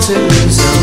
to lose.